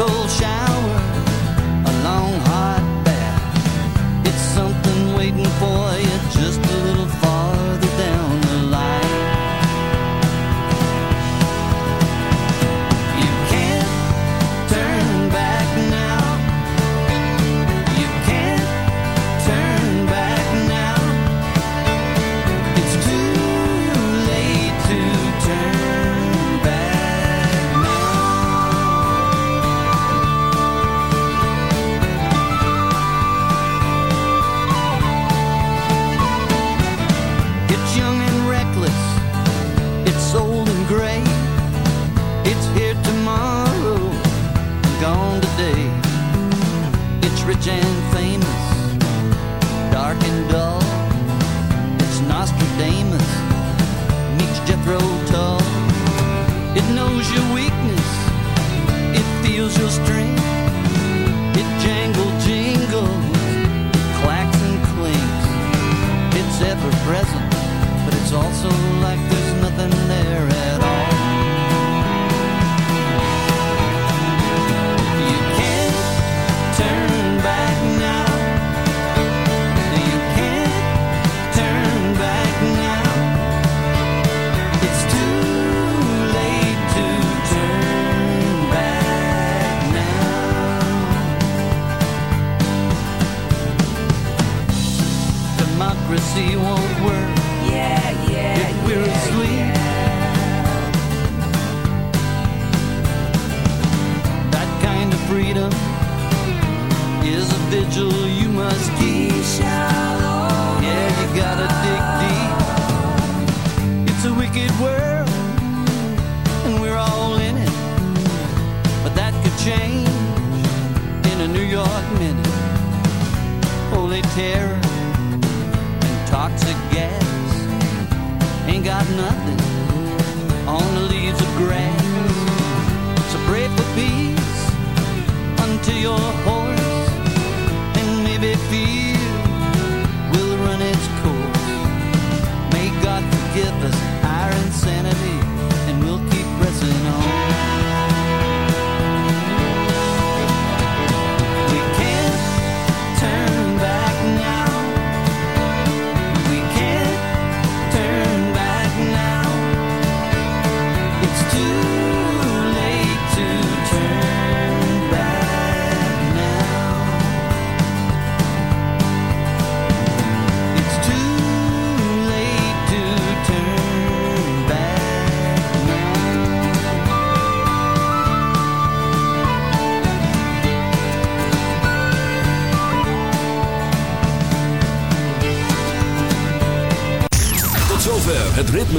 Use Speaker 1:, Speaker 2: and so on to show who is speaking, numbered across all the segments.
Speaker 1: speckled shine.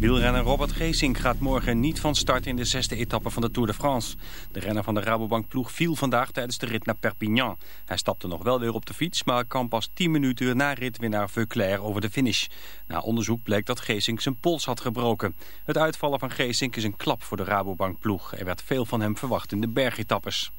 Speaker 2: Wielrenner Robert Geesink gaat morgen niet van start in de zesde etappe van de Tour de France. De renner van de Rabobank ploeg viel vandaag tijdens de rit naar Perpignan. Hij stapte nog wel weer op de fiets, maar kwam pas 10 minuten na ritwinnaar Veuclair over de finish. Na onderzoek bleek dat Geesink zijn pols had gebroken. Het uitvallen van Geesink is een klap voor de Rabobank ploeg. Er werd veel van hem verwacht in de bergetappes.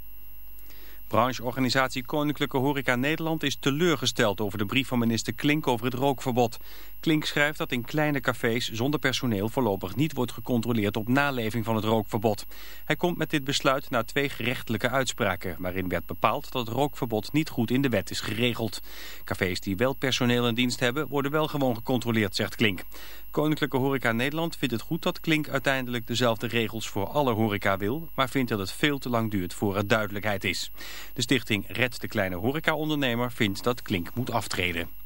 Speaker 2: Brancheorganisatie Koninklijke Horeca Nederland is teleurgesteld over de brief van minister Klink over het rookverbod. Klink schrijft dat in kleine cafés zonder personeel voorlopig niet wordt gecontroleerd op naleving van het rookverbod. Hij komt met dit besluit na twee gerechtelijke uitspraken, waarin werd bepaald dat het rookverbod niet goed in de wet is geregeld. Cafés die wel personeel in dienst hebben, worden wel gewoon gecontroleerd, zegt Klink. Koninklijke Horeca Nederland vindt het goed dat Klink uiteindelijk dezelfde regels voor alle horeca wil, maar vindt dat het veel te lang duurt voor er duidelijkheid is. De stichting Red de Kleine Horeca-ondernemer vindt dat Klink moet aftreden.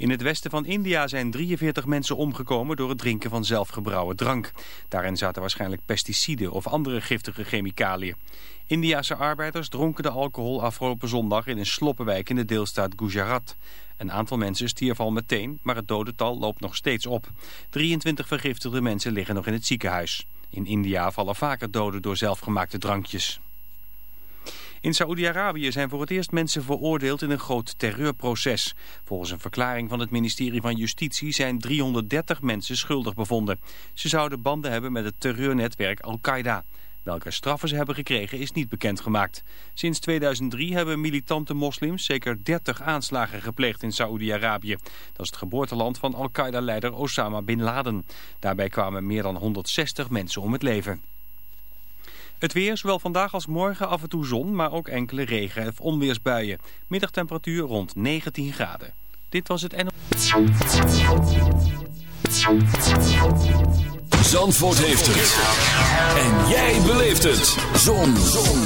Speaker 2: In het westen van India zijn 43 mensen omgekomen door het drinken van zelfgebrouwen drank. Daarin zaten waarschijnlijk pesticiden of andere giftige chemicaliën. Indiase arbeiders dronken de alcohol afgelopen zondag in een sloppenwijk in de deelstaat Gujarat. Een aantal mensen stierf al meteen, maar het dodental loopt nog steeds op. 23 vergiftigde mensen liggen nog in het ziekenhuis. In India vallen vaker doden door zelfgemaakte drankjes. In Saoedi-Arabië zijn voor het eerst mensen veroordeeld in een groot terreurproces. Volgens een verklaring van het ministerie van Justitie zijn 330 mensen schuldig bevonden. Ze zouden banden hebben met het terreurnetwerk Al-Qaeda. Welke straffen ze hebben gekregen is niet bekendgemaakt. Sinds 2003 hebben militante moslims zeker 30 aanslagen gepleegd in Saoedi-Arabië. Dat is het geboorteland van Al-Qaeda-leider Osama Bin Laden. Daarbij kwamen meer dan 160 mensen om het leven. Het weer, zowel vandaag als morgen af en toe zon, maar ook enkele regen- of onweersbuien. Middagtemperatuur rond 19 graden. Dit was het NO.
Speaker 1: Zandvoort heeft het. En jij beleeft het. Zon. zon.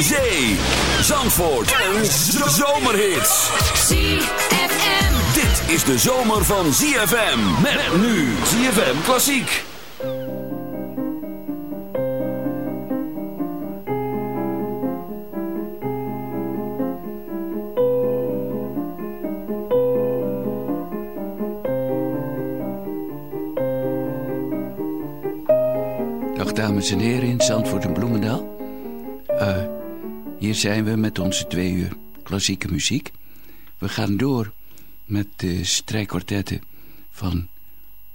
Speaker 1: Zee. Zandvoort. Een zomerhit.
Speaker 3: ZFM.
Speaker 1: Dit is de zomer van ZFM. Met nu ZFM Klassiek.
Speaker 4: Dames en heren in Zandvoort en Bloemendaal. Eh, hier zijn we met onze twee uur klassieke muziek. We gaan door met de strijkkwartetten van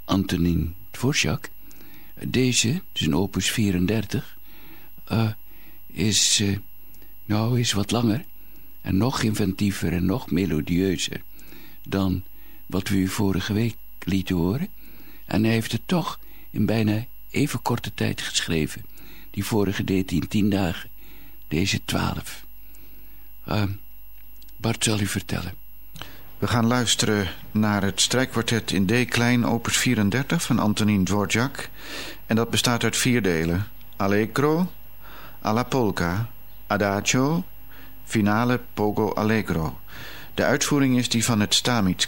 Speaker 4: Antonin Dvorak. Deze, zijn opus 34, eh, is, eh, nou, is wat langer en nog inventiever en nog melodieuzer dan wat we u vorige week lieten horen. En hij heeft het toch in bijna even korte tijd geschreven. Die vorige deed hij in tien dagen. Deze twaalf. Uh, Bart zal u vertellen.
Speaker 5: We gaan luisteren naar het strijkkwartet in D-klein opus 34 van Antonin Dvorak. En dat bestaat uit vier delen. Allegro, alla polka, adagio, finale pogo allegro. De uitvoering is die van het Stamitz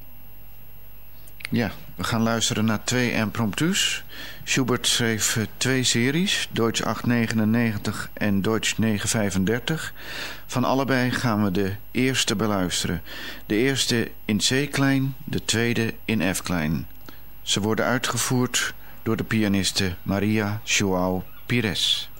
Speaker 5: Ja, we gaan luisteren naar twee impromptus. Schubert schreef uh, twee series, Deutsch 899 en Deutsch 935. Van allebei gaan we de eerste beluisteren. De eerste in C-klein, de tweede in F-klein. Ze worden uitgevoerd door de pianiste Maria João Pires.